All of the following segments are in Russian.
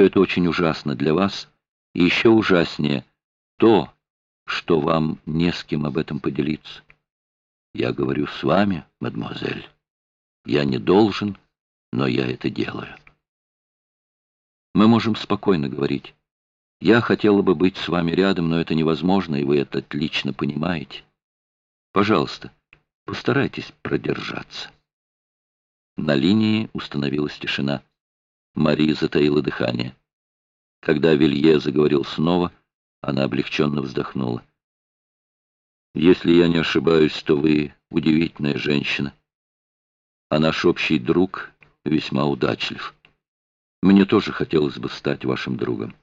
Все это очень ужасно для вас, и еще ужаснее то, что вам не с кем об этом поделиться. Я говорю с вами, мадемуазель. Я не должен, но я это делаю. Мы можем спокойно говорить. Я хотела бы быть с вами рядом, но это невозможно, и вы это отлично понимаете. Пожалуйста, постарайтесь продержаться. На линии установилась тишина. Мари затаила дыхание. Когда Вилье заговорил снова, она облегченно вздохнула. «Если я не ошибаюсь, то вы удивительная женщина, а наш общий друг весьма удачлив. Мне тоже хотелось бы стать вашим другом.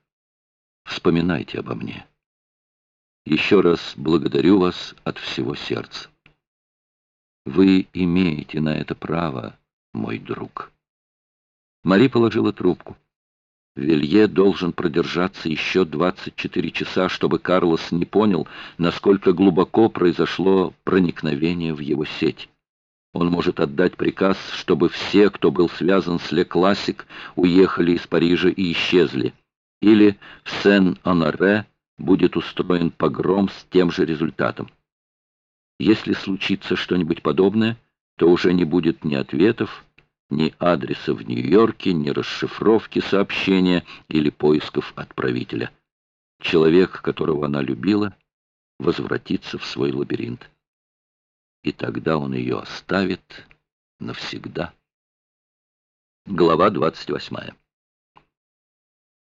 Вспоминайте обо мне. Еще раз благодарю вас от всего сердца. Вы имеете на это право, мой друг». Мари положила трубку. Вилье должен продержаться еще 24 часа, чтобы Карлос не понял, насколько глубоко произошло проникновение в его сеть. Он может отдать приказ, чтобы все, кто был связан с Ле Классик, уехали из Парижа и исчезли. Или в Сен-Оноре будет устроен погром с тем же результатом. Если случится что-нибудь подобное, то уже не будет ни ответов, ни адреса в Нью-Йорке, ни расшифровки сообщения или поисков отправителя. Человек, которого она любила, возвратится в свой лабиринт. И тогда он ее оставит навсегда. Глава 28.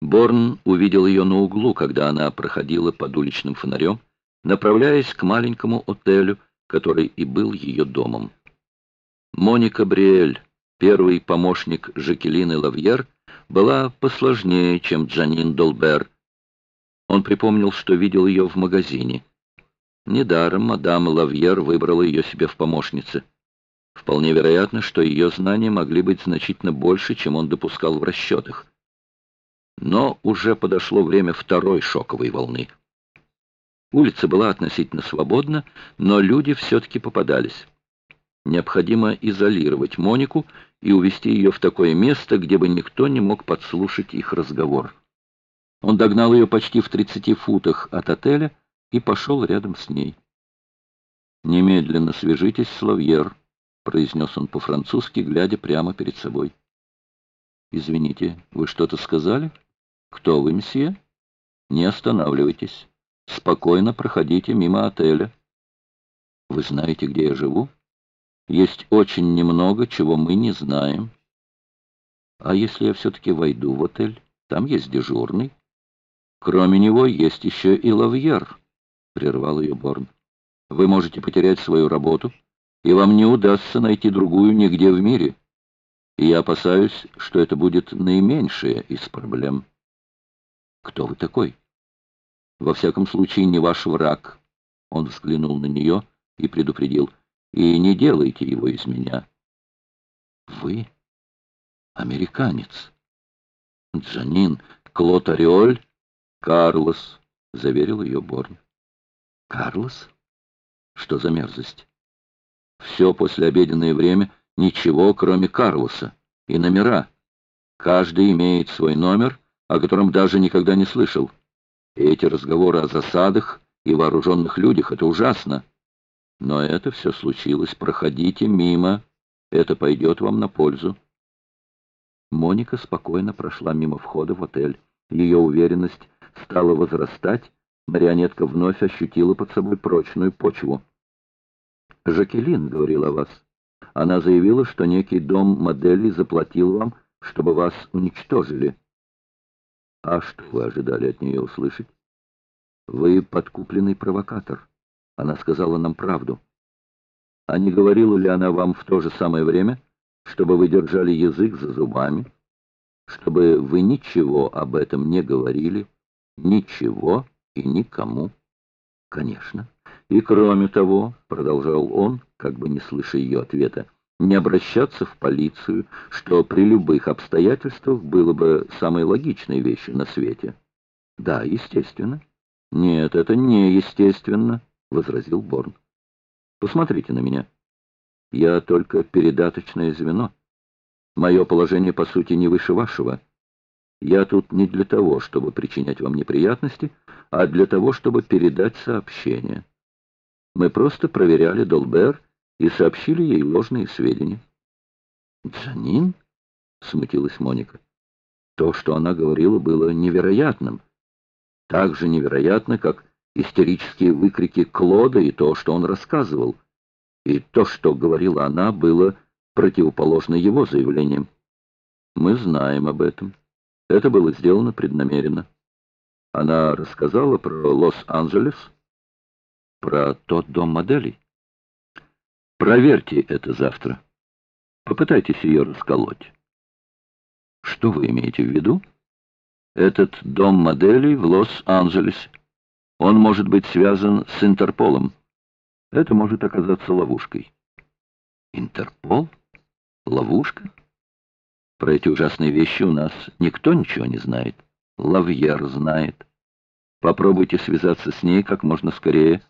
Борн увидел ее на углу, когда она проходила под уличным фонарем, направляясь к маленькому отелю, который и был ее домом. Моника Бриэль Первый помощник Жакелины Лавьер была посложнее, чем Джанин Долбер. Он припомнил, что видел ее в магазине. Недаром мадам Лавьер выбрала ее себе в помощнице. Вполне вероятно, что ее знания могли быть значительно больше, чем он допускал в расчетах. Но уже подошло время второй шоковой волны. Улица была относительно свободна, но люди все-таки попадались. Необходимо изолировать Монику и увести ее в такое место, где бы никто не мог подслушать их разговор. Он догнал ее почти в 30 футах от отеля и пошел рядом с ней. «Немедленно свяжитесь с Лавьер», — произнес он по-французски, глядя прямо перед собой. «Извините, вы что-то сказали? Кто вы, месье? Не останавливайтесь. Спокойно проходите мимо отеля. Вы знаете, где я живу?» Есть очень немного, чего мы не знаем. А если я все-таки войду в отель? Там есть дежурный. Кроме него есть еще и лавьер, — прервал ее Борн. Вы можете потерять свою работу, и вам не удастся найти другую нигде в мире. И я опасаюсь, что это будет наименьшая из проблем. Кто вы такой? Во всяком случае, не ваш враг. Он взглянул на нее и предупредил — и не делайте его из меня. Вы американец. Джанин, Клод Ореоль, Карлос, заверил ее Борн. Карлос? Что за мерзость? Все послеобеденное время, ничего, кроме Карлоса. И номера. Каждый имеет свой номер, о котором даже никогда не слышал. И эти разговоры о засадах и вооруженных людях — это ужасно. Но это все случилось. Проходите мимо. Это пойдет вам на пользу. Моника спокойно прошла мимо входа в отель. Ее уверенность стала возрастать. Марионетка вновь ощутила под собой прочную почву. «Жакелин говорила о вас. Она заявила, что некий дом моделей заплатил вам, чтобы вас уничтожили». «А что вы ожидали от нее услышать?» «Вы подкупленный провокатор». Она сказала нам правду. А не говорила ли она вам в то же самое время, чтобы вы держали язык за зубами, чтобы вы ничего об этом не говорили, ничего и никому? Конечно. И кроме того, продолжал он, как бы не слыша ее ответа, не обращаться в полицию, что при любых обстоятельствах было бы самой логичной вещью на свете. Да, естественно. Нет, это не естественно. — возразил Борн. «Посмотрите на меня. Я только передаточное звено. Мое положение, по сути, не выше вашего. Я тут не для того, чтобы причинять вам неприятности, а для того, чтобы передать сообщение. Мы просто проверяли Долбер и сообщили ей ложные сведения. «Джанин?» — смутилась Моника. То, что она говорила, было невероятным. Так же невероятно, как истерические выкрики Клода и то, что он рассказывал. И то, что говорила она, было противоположно его заявлениям. Мы знаем об этом. Это было сделано преднамеренно. Она рассказала про Лос-Анджелес, про тот дом моделей. Проверьте это завтра. Попытайтесь ее расколоть. Что вы имеете в виду? Этот дом моделей в Лос-Анджелесе. Он может быть связан с Интерполом. Это может оказаться ловушкой. Интерпол? Ловушка? Про эти ужасные вещи у нас никто ничего не знает. Лавьер знает. Попробуйте связаться с ней как можно скорее.